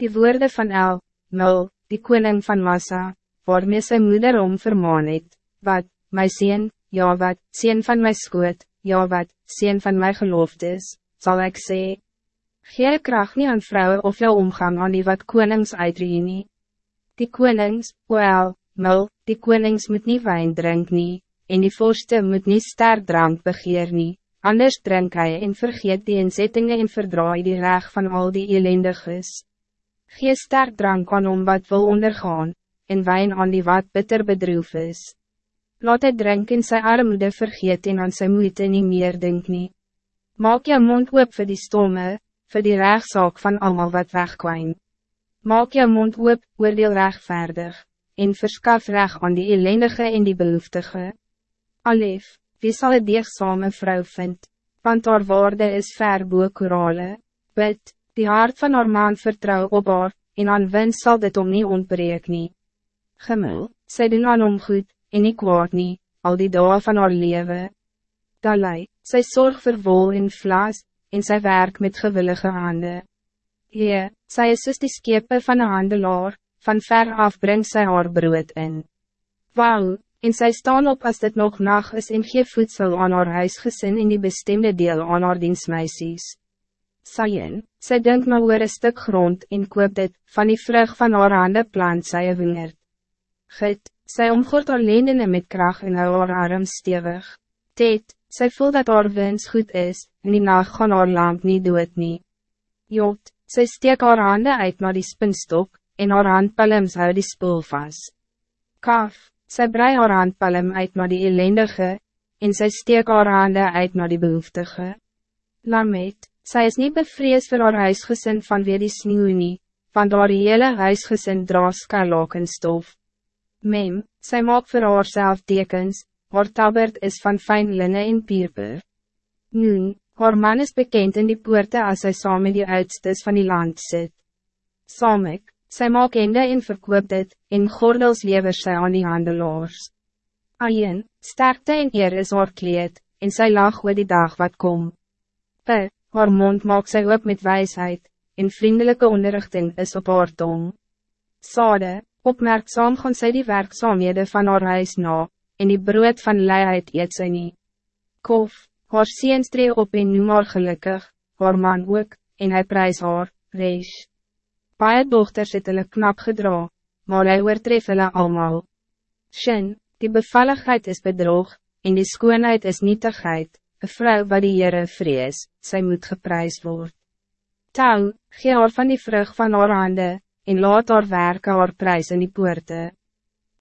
Die woorden van El, Mil, die koning van Massa, waarmee sy moeder om vermaan het, wat, my sien, ja wat, sien van my skoot, ja wat, sien van my geloofdes, zal ik sê. Gee kracht niet aan vrouwen of jou omgang aan die wat konings uitree nie. Die konings, wel, mil, die konings moet niet wijn drink nie, en die vorste moet niet sterk drank begeer nie, anders drink hy en vergeet die inzettingen en verdraai die reg van al die elendiges. Gee sterk drank aan om wat wil ondergaan, en wijn aan die wat bitter bedroef is. Laat hy drink in sy armoede vergeet en aan sy moeite nie meer denk nie. Maak jou mond oop voor die stomme, voor die rechtszaak van allemaal wat wegkwijn. Maak jou mond oop, oordeel rechtvaardig, en verskaf recht aan die ellendige en die behoeftige. Alef, wie zal het deegsame vrou vind, want haar waarde is ver boe korale, bid, die hart van haar man vertrouw op haar, en aan wens sal dit om nie ontbreek nie. Gemul, sy doen aan om goed, en nie kwaad nie, al die dagen van haar leven. Dalai, sy zorg vir wol en vlas, en sy werk met gewillige handen. Hee, sy is soos die skepe van een handelaar, van ver af bring sy haar brood in. Wauw, en sy staan op als dit nog nacht is en gee voedsel aan haar huisgezin in die bestemde deel aan haar dienstmeisies. Sayen, sy denk maar oor een stuk grond en koop dit, van die vrug van haar hande plant sy een wingerd. Git, sy omgort alleen in met kracht en hou haar arm stevig. Tet, sy voel dat haar wens goed is, en die nacht gaan haar lamp niet dood nie. Jot, sy steek haar hande uit naar die spinstok, en haar handpalms hou die spoel vast. Kaf, sy brei haar handpalm uit naar die ellendige, en sy steek haar hande uit naar die behoeftige. Lamet, sy is niet bevrees vir haar huisgesin van weer die sneeuw nie, van haar hele huisgesin dra skarlak en stof. Mem, zij maak voor haarzelf dekens, haar tabert is van fijn linnen en pierper. Nu, haar man is bekend in die poorte als hij saam met die uitstes van die land zit. Samek, zij maak ende en verkoop dit, en gordels lever sy aan die handelaars. Ayen, sterkte en eer is haar kleed, en zij lag oor die dag wat kom. Pe, haar mond maak sy op met wijsheid, en vriendelijke onderrichting is op haar tong. Sade, Opmerkzaam gaan sy die werkzaamhede van haar huis na, en die brood van leiheid eet sy nie. Kof, haar seens tree op en noem haar gelukkig, haar man ook, en hij prijs haar, reis. Paie dochters het hulle knap gedra, maar hy oortref hulle almal. Shin, die bevalligheid is bedrog, en die skoonheid is nietigheid, een vrouw wat die Heere vrees, sy moet geprijs word. Tau, gee haar van die vrug van haar hande, en laat haar werken haar prijs in die poorte.